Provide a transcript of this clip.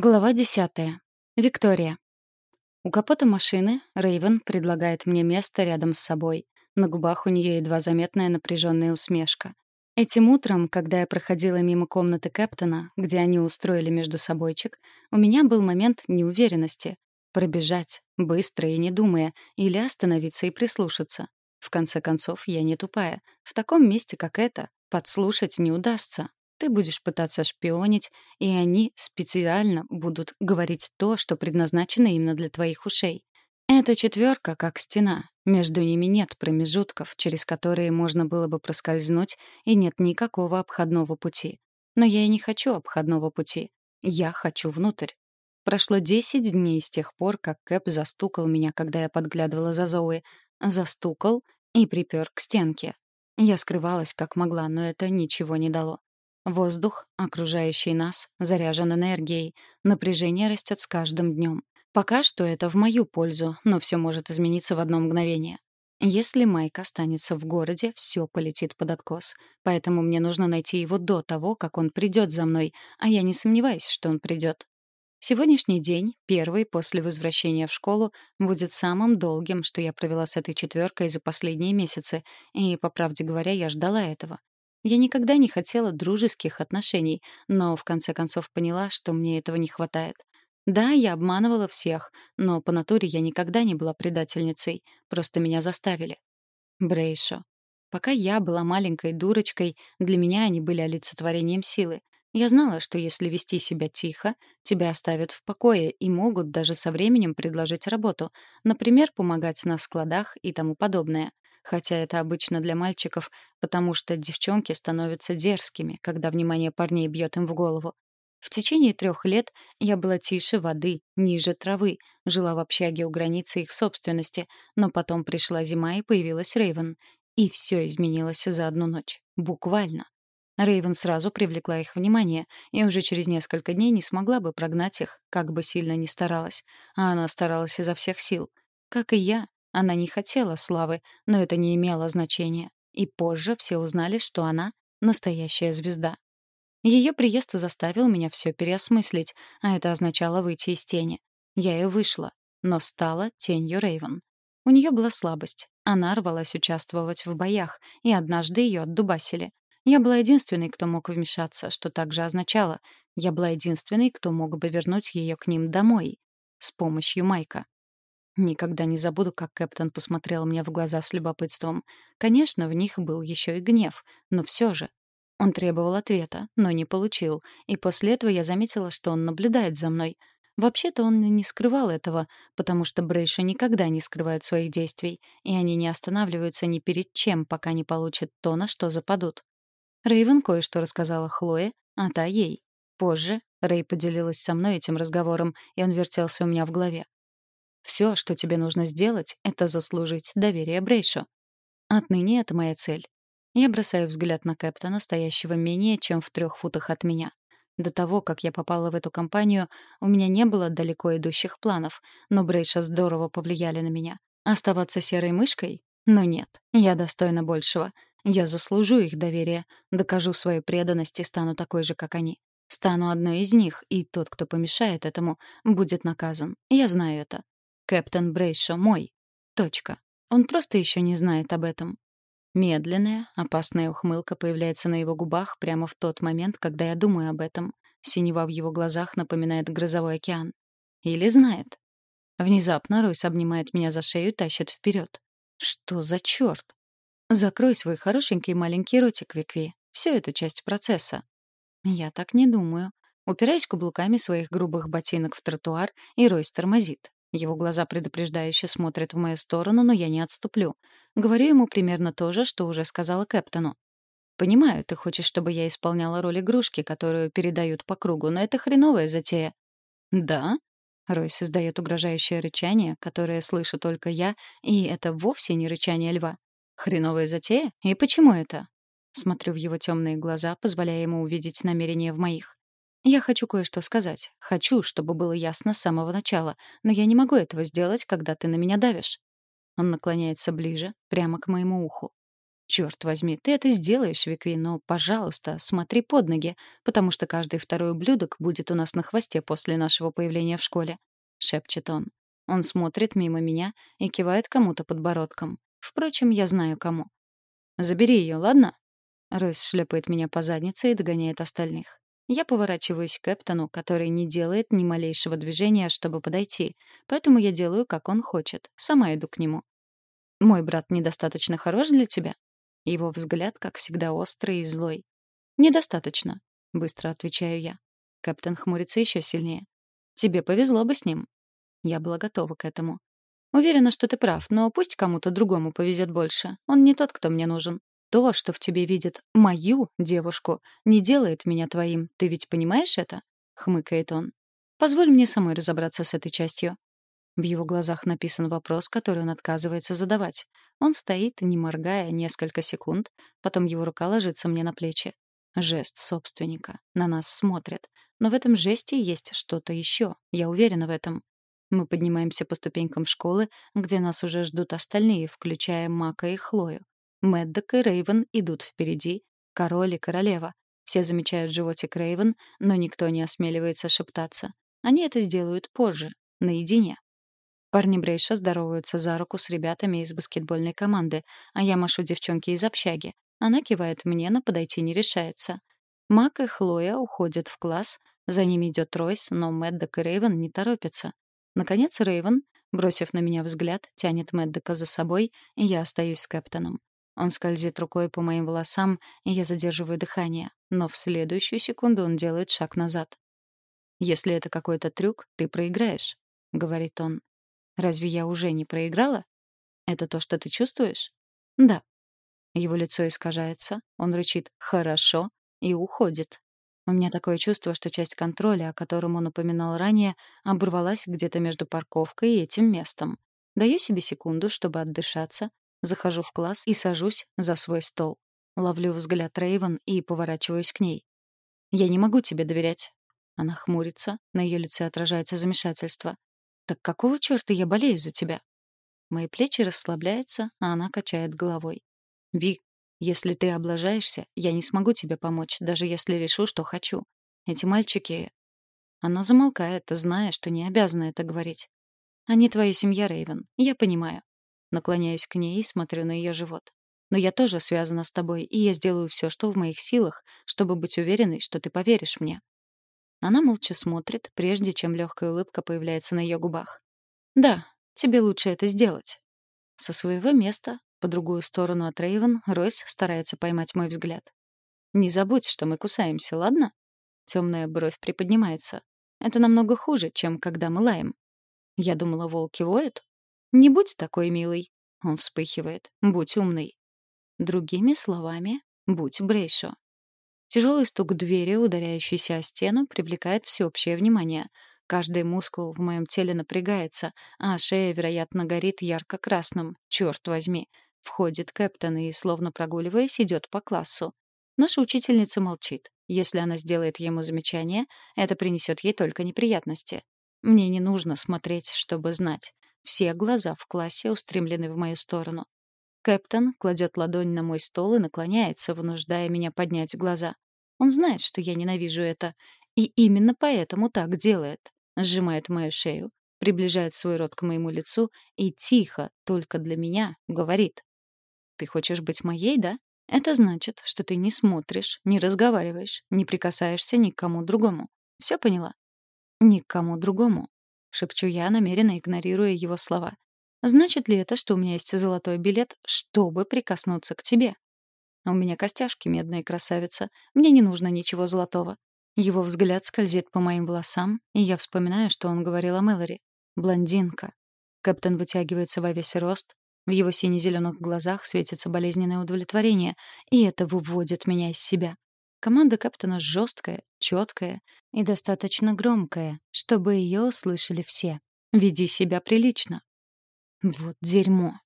Глава десятая. Виктория. У капота машины Рейвен предлагает мне место рядом с собой. На губах у нее едва заметная напряженная усмешка. Этим утром, когда я проходила мимо комнаты Кэптона, где они устроили между собойчик, у меня был момент неуверенности. Пробежать, быстро и не думая, или остановиться и прислушаться. В конце концов, я не тупая. В таком месте, как это, подслушать не удастся. Ты будешь пытаться шпионить, и они специально будут говорить то, что предназначено именно для твоих ушей. Эта четверка как стена. Между ними нет промежутков, через которые можно было бы проскользнуть, и нет никакого обходного пути. Но я и не хочу обходного пути. Я хочу внутрь. Прошло десять дней с тех пор, как Кэп застукал меня, когда я подглядывала за Зоуи. Застукал и припер к стенке. Я скрывалась как могла, но это ничего не дало. Воздух, окружающий нас, заряжен энергией. Напряжение растет с каждым днем. Пока что это в мою пользу, но все может измениться в одно мгновение. Если Майк останется в городе, все полетит под откос. Поэтому мне нужно найти его до того, как он придет за мной, а я не сомневаюсь, что он придет. Сегодняшний день, первый после возвращения в школу, будет самым долгим, что я провела с этой четверкой за последние месяцы, и, по правде говоря, я ждала этого. Я никогда не хотела дружеских отношений, но в конце концов поняла, что мне этого не хватает. Да, я обманывала всех, но по натуре я никогда не была предательницей, просто меня заставили. Брейшо. Пока я была маленькой дурочкой, для меня они были олицетворением силы. Я знала, что если вести себя тихо, тебя оставят в покое и могут даже со временем предложить работу, например, помогать на складах и тому подобное — хотя это обычно для мальчиков, потому что девчонки становятся дерзкими, когда внимание парней бьет им в голову. В течение трех лет я была тише воды, ниже травы, жила в общаге у границы их собственности, но потом пришла зима и появилась Рейвен. И все изменилось за одну ночь. Буквально. Рейвен сразу привлекла их внимание, и уже через несколько дней не смогла бы прогнать их, как бы сильно ни старалась. А она старалась изо всех сил. Как и я, она не хотела славы, но это не имело значения. И позже все узнали, что она — настоящая звезда. Ее приезд заставил меня все переосмыслить, а это означало выйти из тени. Я и вышла, но стала тенью Рейвен. У нее была слабость. Она рвалась участвовать в боях, и однажды ее отдубасили. Я была единственной, кто мог вмешаться, что также означало, я была единственной, кто мог бы вернуть ее к ним домой. С помощью Майка. Никогда не забуду, как Кэптон посмотрел мне в глаза с любопытством. Конечно, в них был еще и гнев, но все же. Он требовал ответа, но не получил, и после этого я заметила, что он наблюдает за мной. Вообще-то он не скрывал этого, потому что Брейши никогда не скрывают своих действий, и они не останавливаются ни перед чем, пока не получат то, на что западут. Рейвен кое-что рассказала Хлое, а та ей. Позже Рэй поделилась со мной этим разговором, и он вертелся у меня в голове. Все, что тебе нужно сделать, это заслужить доверие Брейшо. Отныне это моя цель. Я бросаю взгляд на Кэптона, стоящего менее чем в трех футах от меня. До того, как я попала в эту компанию, у меня не было далеко идущих планов, но Брейша здорово повлияли на меня. Оставаться серой мышкой? Но нет, я достойна большего. Я заслужу их доверие, докажу свою преданность и стану такой же, как они. Стану одной из них, и тот, кто помешает этому, будет наказан. Я знаю это. Кэптон Брейшо мой. Точка. Он просто еще не знает об этом. Медленная, опасная ухмылка появляется на его губах прямо в тот момент, когда я думаю об этом. Синева в его глазах напоминает грозовой океан. Или знает. Внезапно Ройс обнимает меня за шею и тащит вперед. Что за черт? Закрой свой хорошенький маленький ротик, Викви. Все это часть процесса. Я так не думаю. Упираясь каблуками своих грубых ботинок в тротуар, и Ройс тормозит. Его глаза предупреждающе смотрят в мою сторону, но я не отступлю. Говорю ему примерно то же, что уже сказала Кэптону. «Понимаю, ты хочешь, чтобы я исполняла роль игрушки, которую передают по кругу, но это хреновая затея». «Да?» Ройс издает угрожающее рычание, которое слышу только я, и это вовсе не рычание льва. «Хреновая затея? И почему это?» Смотрю в его темные глаза, позволяя ему увидеть намерения в моих. Я хочу кое-что сказать. Хочу, чтобы было ясно с самого начала, но я не могу этого сделать, когда ты на меня давишь. Он наклоняется ближе, прямо к моему уху. Черт возьми, ты это сделаешь, Викви, но, пожалуйста, смотри под ноги, потому что каждый второй ублюдок будет у нас на хвосте после нашего появления в школе», — шепчет он. Он смотрит мимо меня и кивает кому-то подбородком. Впрочем, я знаю кому. «Забери ее, ладно?» Ройс шлепает меня по заднице и догоняет остальных. Я поворачиваюсь к Кэптону, который не делает ни малейшего движения, чтобы подойти, поэтому я делаю, как он хочет. Сама иду к нему. «Мой брат недостаточно хорош для тебя?» Его взгляд, как всегда, острый и злой. «Недостаточно», — быстро отвечаю я. Капитан хмурится еще сильнее. «Тебе повезло бы с ним». Я была готова к этому. «Уверена, что ты прав, но пусть кому-то другому повезет больше. Он не тот, кто мне нужен. То, что в тебе видит мою девушку, не делает меня твоим. Ты ведь понимаешь это?» — хмыкает он. «Позволь мне самой разобраться с этой частью». В его глазах написан вопрос, который он отказывается задавать. Он стоит, не моргая, несколько секунд, потом его рука ложится мне на плечи. Жест собственника. На нас смотрят. Но в этом жесте есть что-то еще. Я уверена в этом. Мы поднимаемся по ступенькам школы, где нас уже ждут остальные, включая Мака и Хлою. Мэддок и Рейвен идут впереди, король и королева. Все замечают животик Рейвен, но никто не осмеливается шептаться. Они это сделают позже, наедине. Парни Брейша здороваются за руку с ребятами из баскетбольной команды, а я машу девчонке из общаги. Она кивает мне, но подойти не решается. Мак и Хлоя уходят в класс, за ними идет Ройс, но Мэддок и Рейвен не торопятся. Наконец Рейвен, бросив на меня взгляд, тянет Мэддока за собой, и я остаюсь с Кэптоном. Он скользит рукой по моим волосам, и я задерживаю дыхание, но в следующую секунду он делает шаг назад. «Если это какой-то трюк, ты проиграешь», — говорит он. Разве я уже не проиграла? Это то, что ты чувствуешь? Да. Его лицо искажается, он рычит «хорошо» и уходит. У меня такое чувство, что часть контроля, о котором он упоминал ранее, оборвалась где-то между парковкой и этим местом. Даю себе секунду, чтобы отдышаться, захожу в класс и сажусь за свой стол. Ловлю взгляд Рейвен и поворачиваюсь к ней. «Я не могу тебе доверять». Она хмурится, на ее лице отражается замешательство. «Так какого чёрта я болею за тебя?» Мои плечи расслабляются, а она качает головой. «Вик, если ты облажаешься, я не смогу тебе помочь, даже если решу, что хочу. Эти мальчики...» Она замолкает, зная, что не обязана это говорить. «Они твоя семья, Рейвен, я понимаю». Наклоняюсь к ней и смотрю на ее живот. «Но я тоже связана с тобой, и я сделаю все, что в моих силах, чтобы быть уверенной, что ты поверишь мне». Она молча смотрит, прежде чем легкая улыбка появляется на ее губах. «Да, тебе лучше это сделать». Со своего места, по другую сторону от Рейвен, Ройс старается поймать мой взгляд. «Не забудь, что мы кусаемся, ладно?» Темная бровь приподнимается. «Это намного хуже, чем когда мы лаем». Я думала, волки воют. «Не будь такой милый». Он вспыхивает. «Будь умный». Другими словами, будь Брейшо. Тяжелый стук двери, ударяющийся о стену, привлекает всеобщее внимание. Каждый мускул в моем теле напрягается, а шея, вероятно, горит ярко-красным. Черт возьми. Входит Кэптон и, словно прогуливаясь, идет по классу. Наша учительница молчит. Если она сделает ему замечание, это принесет ей только неприятности. Мне не нужно смотреть, чтобы знать. Все глаза в классе устремлены в мою сторону. Кэптон кладет ладонь на мой стол и наклоняется, вынуждая меня поднять глаза. Он знает, что я ненавижу это, и именно поэтому так делает. Сжимает мою шею, приближает свой рот к моему лицу и тихо, только для меня, говорит. «Ты хочешь быть моей, да? Это значит, что ты не смотришь, не разговариваешь, не прикасаешься ни к кому другому. Все поняла?» «Ни к кому другому», — шепчу я, намеренно игнорируя его слова. Значит ли это, что у меня есть золотой билет, чтобы прикоснуться к тебе? У меня костяшки медные, красавица. Мне не нужно ничего золотого. Его взгляд скользит по моим волосам, и я вспоминаю, что он говорил о Мэлори. Блондинка. Капитан вытягивается во весь рост. В его сине-зеленых глазах светится болезненное удовлетворение, и это выводит меня из себя. Команда капитана жесткая, четкая и достаточно громкая, чтобы ее услышали все. Веди себя прилично. Вот дерьмо.